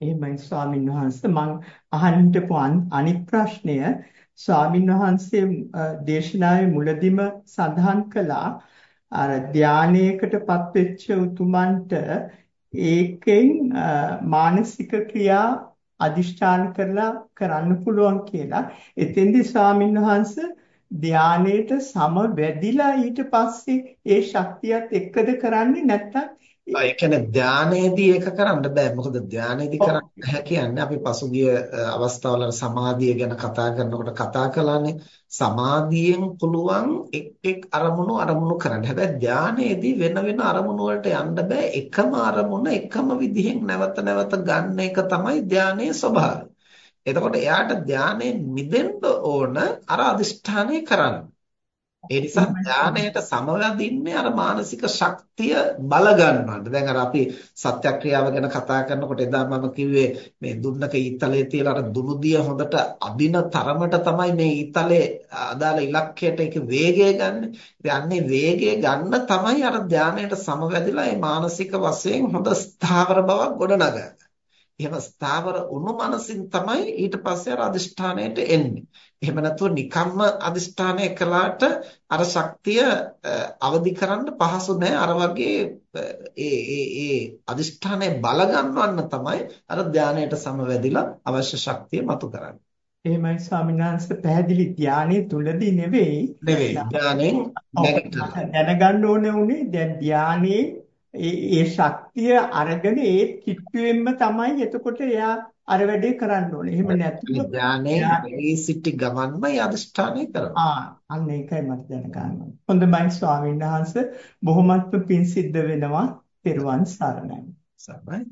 එහෙමයි ස්වාමීන් වහන්සේ මම අහන්න හිටපු අනිත් ප්‍රශ්නය ස්වාමීන් වහන්සේ දේශනාවේ මුලදිම සඳහන් කළා අර ධානයකටපත් වෙච්ච උතුමන්ට ඒකෙන් මානසික ක්‍රියා අදිෂ්ඨාන කරලා කරන්න පුළුවන් කියලා. එතෙන්දී ස්වාමීන් වහන්සේ ධානයේට සම වැඩිලා ඊට පස්සේ ඒ ශක්තියත් එක්කද කරන්නේ නැත්නම් ඒ කියන්නේ ධානයේදී ඒක කරන්න බෑ. මොකද ධානයේදී කරන්න බෑ කියන්නේ අපි පසුගිය අවස්ථාවල සමාධිය ගැන කතා කරනකොට කතා කළානේ. සමාධියෙන් පුළුවන් එක් එක් අරමුණු අරමුණු කරන්න. හැබැයි ධානයේදී වෙන වෙන අරමුණු වලට යන්න බෑ. එකම අරමුණ එකම විදිහෙන් නැවත නැවත ගන්න එක තමයි ධානයේ ස්වභාවය. එතකොට එයාට ධානයෙන් මිදෙන්න ඕන අර අදිෂ්ඨානය කරන්න. ඒ නිසා ඥාණයට සමවදින්නේ අර මානසික ශක්තිය බල ගන්නවන්න. දැන් අර අපි සත්‍යක්‍රියාව ගැන කතා කරනකොට එදා මම කිව්වේ මේ දුන්නක ඊතලයේ තියලා අර දුනුදිය හොඳට අදින තරමට තමයි මේ ඊතලේ අදාළ ඉලක්කයට ඒක වේගය ගන්න. අන්නේ වේගය ගන්න තමයි අර ධානයට සමවැදිලා මේ මානසික වශයෙන් හොඳ ස්ථාවර බවක් ගොඩනගන්නේ. එහෙම ස්ථාවර වුණු මනසින් තමයි ඊට පස්සේ අර අදිෂ්ඨානයට එන්නේ. එහෙම නැතුව නිකම්ම අදිෂ්ඨානය කළාට අර ශක්තිය අවදි කරන්න පහසු නෑ. අර වගේ ඒ ඒ ඒ අදිෂ්ඨානය බල ගන්නවන්න තමයි අර ධානයට සමවැදිලා අවශ්‍ය ශක්තිය මතු කරන්නේ. එහෙමයි ස්වාමීන් වහන්සේ පැහැදිලි ධානයේ තුලදී නෙවෙයි නෙවෙයි ධානයෙන් දැනගන්න ඕනේ උනේ දැන් ධානයේ ඒ ශක්තිය අරගෙන ඒ කිට්ටුවෙන්ම තමයි එතකොට එයා අර වැඩේ කරන්න ඕනේ. එහෙම නැත්නම් ඥානයේ සිටි ගමන්ම යදිෂ්ඨානය කරනවා. ආ අන්න ඒකයි මට දැනගන්න. හොඳයි ස්වාමීන් වහන්සේ බොහොමත්ම පිං සිද්ධ වෙනවා. පෙරුවන් සරණයි. සරණයි.